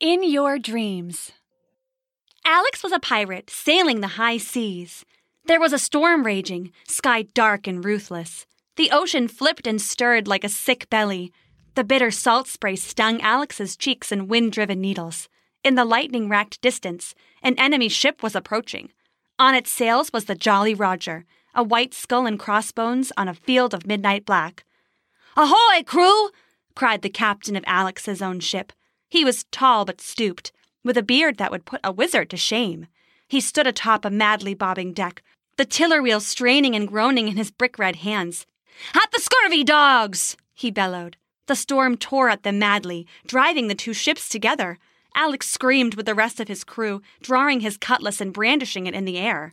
In Your Dreams. Alex was a pirate sailing the high seas. There was a storm raging, sky dark and ruthless. The ocean flipped and stirred like a sick belly. The bitter salt spray stung Alex's cheeks and wind driven needles. In the lightning racked distance, an enemy ship was approaching. On its sails was the Jolly Roger, a white skull and crossbones on a field of midnight black. Ahoy, crew! cried the captain of Alex's own ship. He was tall but stooped, with a beard that would put a wizard to shame. He stood atop a madly bobbing deck, the tiller wheel straining and groaning in his brick red hands. At the scurvy dogs! he bellowed. The storm tore at them madly, driving the two ships together. Alex screamed with the rest of his crew, drawing his cutlass and brandishing it in the air.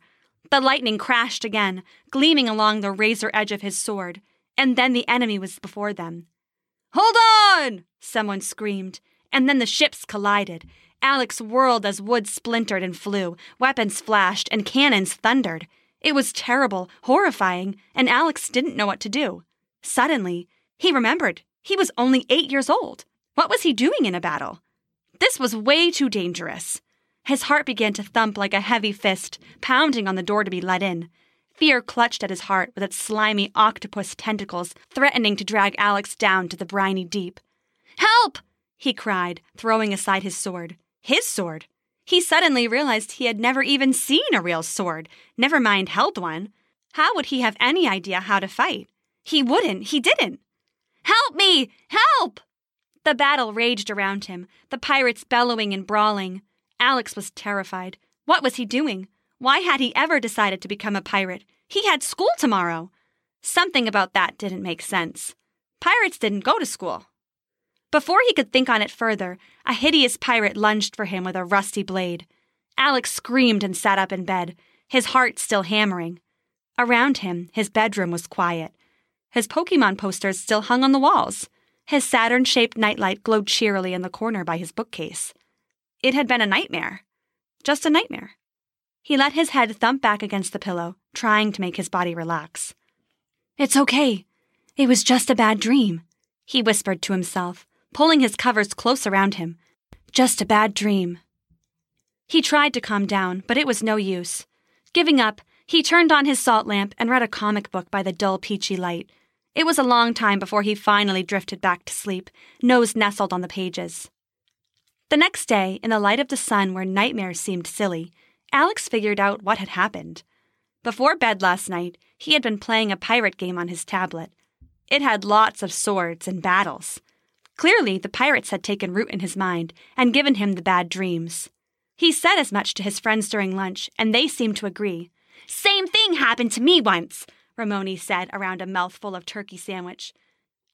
The lightning crashed again, gleaming along the razor edge of his sword, and then the enemy was before them. Hold on! Someone screamed and then the ships collided. Alex whirled as wood splintered and flew, weapons flashed, and cannons thundered. It was terrible, horrifying, and Alex didn't know what to do. Suddenly, he remembered he was only eight years old. What was he doing in a battle? This was way too dangerous. His heart began to thump like a heavy fist, pounding on the door to be let in. Fear clutched at his heart with its slimy octopus tentacles, threatening to drag Alex down to the briny deep. Help! He cried, throwing aside his sword. His sword! He suddenly realized he had never even seen a real sword, never mind held one. How would he have any idea how to fight? He wouldn't, he didn't. Help me! Help! The battle raged around him, the pirates bellowing and brawling. Alex was terrified. What was he doing? Why had he ever decided to become a pirate? He had school tomorrow. Something about that didn't make sense. Pirates didn't go to school. Before he could think on it further, a hideous pirate lunged for him with a rusty blade. Alex screamed and sat up in bed, his heart still hammering. Around him, his bedroom was quiet. His Pokemon posters still hung on the walls. His Saturn shaped nightlight glowed cheerily in the corner by his bookcase. It had been a nightmare. Just a nightmare. He let his head thump back against the pillow, trying to make his body relax. It's okay. It was just a bad dream, he whispered to himself, pulling his covers close around him. Just a bad dream. He tried to calm down, but it was no use. Giving up, he turned on his salt lamp and read a comic book by the dull, peachy light. It was a long time before he finally drifted back to sleep, nose nestled on the pages. The next day, in the light of the sun where nightmares seemed silly, Alex figured out what had happened. Before bed last night, he had been playing a pirate game on his tablet. It had lots of swords and battles. Clearly, the pirates had taken root in his mind and given him the bad dreams. He said as much to his friends during lunch, and they seemed to agree. Same thing happened to me once, Ramoni said around a mouthful of turkey sandwich.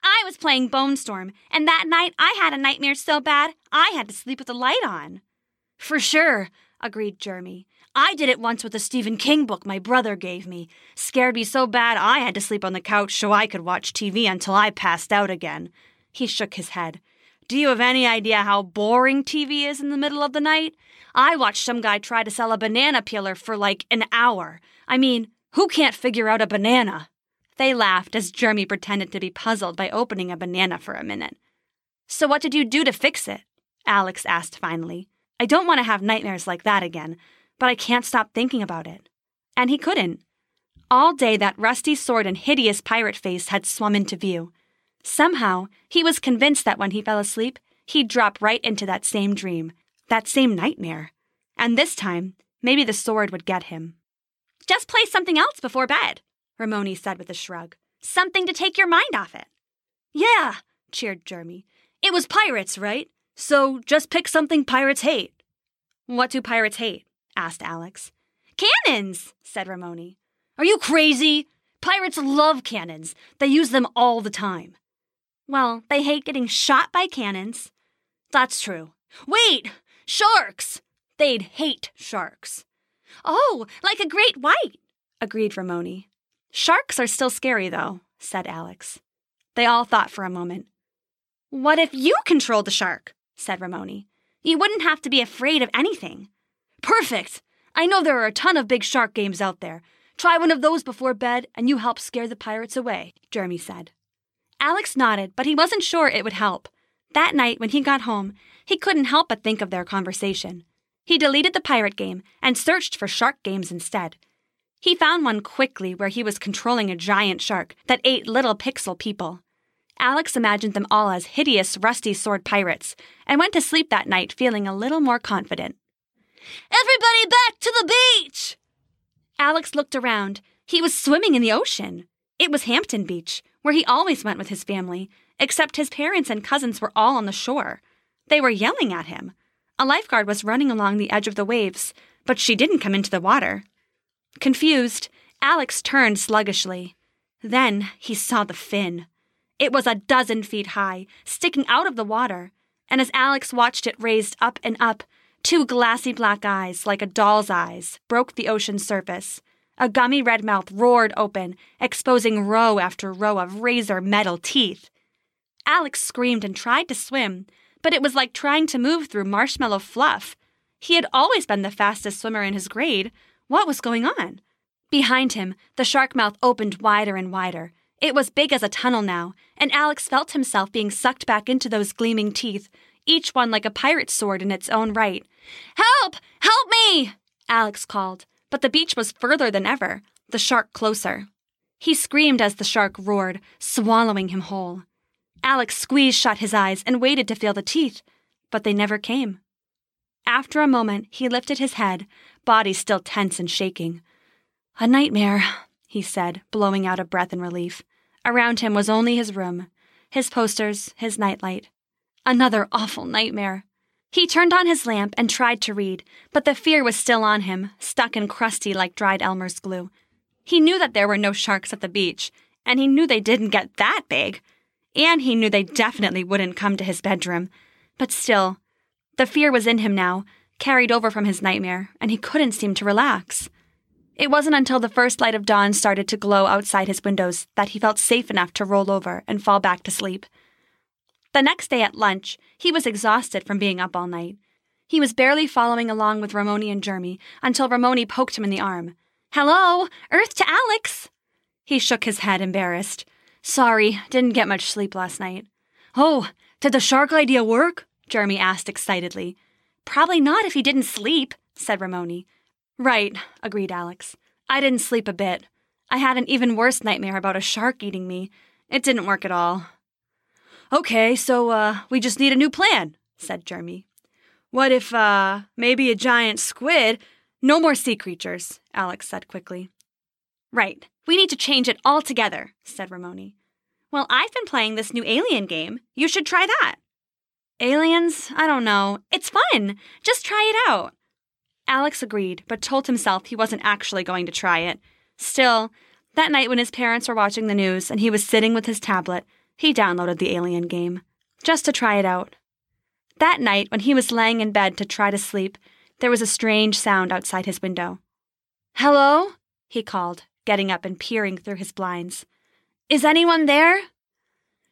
I was playing Bone Storm, and that night I had a nightmare so bad I had to sleep with the light on. For sure, agreed Jeremy. I did it once with a Stephen King book my brother gave me. Scared me so bad I had to sleep on the couch so I could watch TV until I passed out again. He shook his head. Do you have any idea how boring TV is in the middle of the night? I watched some guy try to sell a banana peeler for like an hour. I mean, who can't figure out a banana? They laughed as Jeremy pretended to be puzzled by opening a banana for a minute. So, what did you do to fix it? Alex asked finally. I don't want to have nightmares like that again, but I can't stop thinking about it. And he couldn't. All day, that rusty sword and hideous pirate face had swum into view. Somehow, he was convinced that when he fell asleep, he'd drop right into that same dream, that same nightmare. And this time, maybe the sword would get him. Just play something else before bed, Ramoni said with a shrug. Something to take your mind off it. Yeah, cheered Jeremy. It was pirates, right? So just pick something pirates hate. What do pirates hate? asked Alex. Cannons, said Ramoni. Are you crazy? Pirates love cannons. They use them all the time. Well, they hate getting shot by cannons. That's true. Wait! Sharks! They'd hate sharks. Oh, like a great white, agreed Ramoni. Sharks are still scary, though, said Alex. They all thought for a moment. What if you controlled the shark? said Ramoni. You wouldn't have to be afraid of anything. Perfect! I know there are a ton of big shark games out there. Try one of those before bed, and you help scare the pirates away, Jeremy said. Alex nodded, but he wasn't sure it would help. That night, when he got home, he couldn't help but think of their conversation. He deleted the pirate game and searched for shark games instead. He found one quickly where he was controlling a giant shark that ate little pixel people. Alex imagined them all as hideous, rusty sword pirates and went to sleep that night feeling a little more confident. Everybody back to the beach! Alex looked around. He was swimming in the ocean. It was Hampton Beach, where he always went with his family, except his parents and cousins were all on the shore. They were yelling at him. A lifeguard was running along the edge of the waves, but she didn't come into the water. Confused, Alex turned sluggishly. Then he saw the fin. It was a dozen feet high, sticking out of the water, and as Alex watched it raised up and up, two glassy black eyes, like a doll's eyes, broke the ocean's surface. A gummy red mouth roared open, exposing row after row of razor metal teeth. Alex screamed and tried to swim, but it was like trying to move through marshmallow fluff. He had always been the fastest swimmer in his grade. What was going on? Behind him, the shark mouth opened wider and wider. It was big as a tunnel now, and Alex felt himself being sucked back into those gleaming teeth, each one like a pirate's sword in its own right. Help! Help me! Alex called, but the beach was further than ever, the shark closer. He screamed as the shark roared, swallowing him whole. Alex squeezed shut his eyes and waited to feel the teeth, but they never came. After a moment, he lifted his head, body still tense and shaking. A nightmare, he said, blowing out a breath in relief. Around him was only his room, his posters, his nightlight. Another awful nightmare. He turned on his lamp and tried to read, but the fear was still on him, stuck and crusty like dried Elmer's glue. He knew that there were no sharks at the beach, and he knew they didn't get that big and he knew they definitely wouldn't come to his bedroom. But still, the fear was in him now, carried over from his nightmare, and he couldn't seem to relax. It wasn't until the first light of dawn started to glow outside his windows that he felt safe enough to roll over and fall back to sleep. The next day at lunch, he was exhausted from being up all night. He was barely following along with Ramoni and Jeremy until Ramoni poked him in the arm. Hello, Earth to Alex! He shook his head, embarrassed. Sorry, didn't get much sleep last night. Oh, did the shark idea work? Jeremy asked excitedly. Probably not if he didn't sleep, said Ramoni. Right, agreed Alex. I didn't sleep a bit. I had an even worse nightmare about a shark eating me. It didn't work at all. Okay, so, uh, we just need a new plan, said Jeremy. What if, uh, maybe a giant squid? No more sea creatures, Alex said quickly. Right. We need to change it altogether, said Ramoni. Well, I've been playing this new alien game. You should try that. Aliens? I don't know. It's fun. Just try it out. Alex agreed, but told himself he wasn't actually going to try it. Still, that night when his parents were watching the news and he was sitting with his tablet, he downloaded the alien game, just to try it out. That night, when he was laying in bed to try to sleep, there was a strange sound outside his window. Hello? he called, getting up and peering through his blinds. Is anyone there?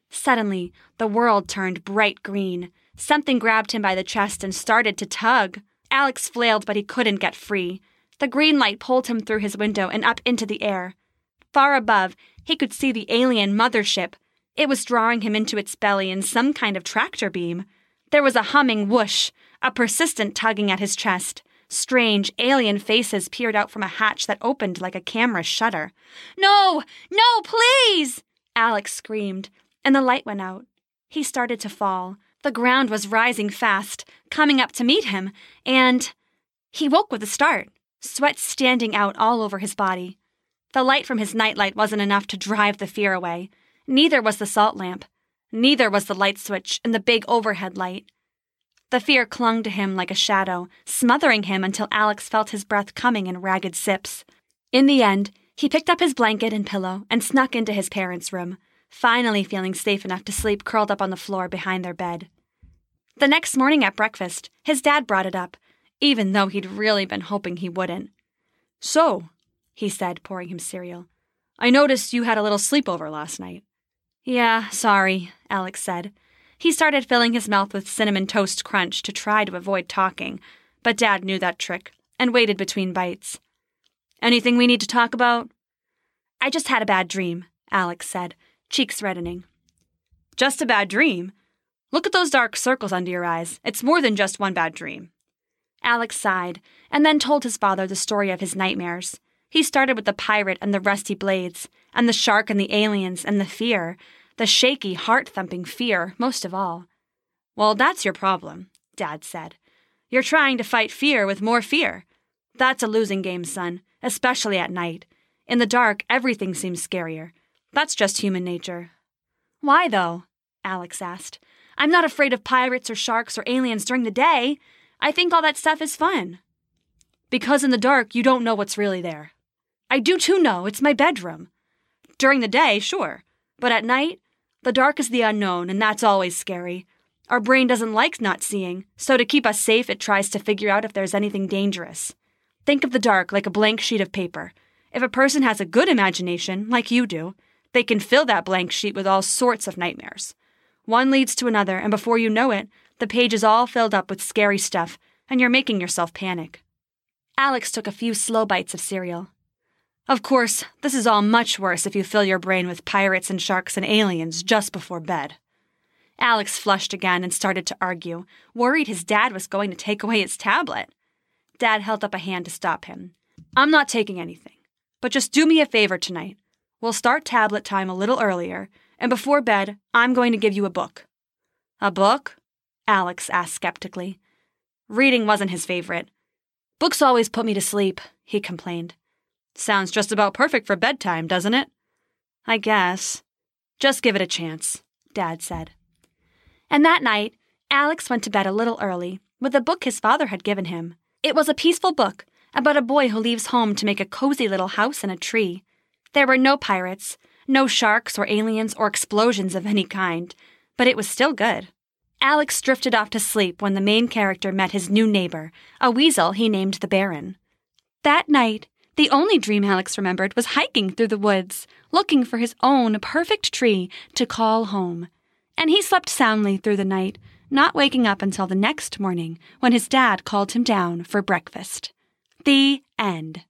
Suddenly, the world turned bright green. Something grabbed him by the chest and started to tug. Alex flailed, but he couldn't get free. The green light pulled him through his window and up into the air. Far above, he could see the alien mothership. It was drawing him into its belly in some kind of tractor beam. There was a humming whoosh, a persistent tugging at his chest. Strange, alien faces peered out from a hatch that opened like a camera shutter. No! No, please! Alex screamed, and the light went out. He started to fall. The ground was rising fast, coming up to meet him, and he woke with a start, sweat standing out all over his body. The light from his nightlight wasn't enough to drive the fear away. Neither was the salt lamp. Neither was the light switch and the big overhead light. The fear clung to him like a shadow, smothering him until Alex felt his breath coming in ragged sips. In the end, he picked up his blanket and pillow and snuck into his parents' room, finally feeling safe enough to sleep curled up on the floor behind their bed. The next morning at breakfast, his dad brought it up, even though he'd really been hoping he wouldn't. So, he said, pouring him cereal, I noticed you had a little sleepover last night. Yeah, sorry, Alex said, he started filling his mouth with cinnamon toast crunch to try to avoid talking, but Dad knew that trick and waited between bites. Anything we need to talk about? I just had a bad dream, Alex said, cheeks reddening. Just a bad dream? Look at those dark circles under your eyes. It's more than just one bad dream. Alex sighed, and then told his father the story of his nightmares. He started with the pirate and the rusty blades, and the shark and the aliens, and the fear, the shaky, heart thumping fear, most of all. Well, that's your problem, Dad said. You're trying to fight fear with more fear. That's a losing game, son, especially at night. In the dark, everything seems scarier. That's just human nature. Why, though? Alex asked. I'm not afraid of pirates or sharks or aliens during the day. I think all that stuff is fun. Because in the dark, you don't know what's really there. I do too know, it's my bedroom. During the day, sure. But at night, the dark is the unknown, and that's always scary. Our brain doesn't like not seeing, so to keep us safe, it tries to figure out if there's anything dangerous. Think of the dark like a blank sheet of paper. If a person has a good imagination, like you do, they can fill that blank sheet with all sorts of nightmares. One leads to another, and before you know it, the page is all filled up with scary stuff, and you're making yourself panic. Alex took a few slow bites of cereal. Of course, this is all much worse if you fill your brain with pirates and sharks and aliens just before bed. Alex flushed again and started to argue, worried his dad was going to take away his tablet. Dad held up a hand to stop him. I'm not taking anything, but just do me a favor tonight. We'll start tablet time a little earlier, and before bed, I'm going to give you a book. A book? Alex asked skeptically. Reading wasn't his favorite. Books always put me to sleep, he complained. Sounds just about perfect for bedtime, doesn't it? I guess. Just give it a chance, Dad said. And that night, Alex went to bed a little early with a book his father had given him. It was a peaceful book about a boy who leaves home to make a cozy little house in a tree. There were no pirates, no sharks or aliens or explosions of any kind, but it was still good. Alex drifted off to sleep when the main character met his new neighbor, a weasel he named the Baron. That night, the only dream Alex remembered was hiking through the woods, looking for his own perfect tree to call home. And he slept soundly through the night, not waking up until the next morning when his dad called him down for breakfast. The end.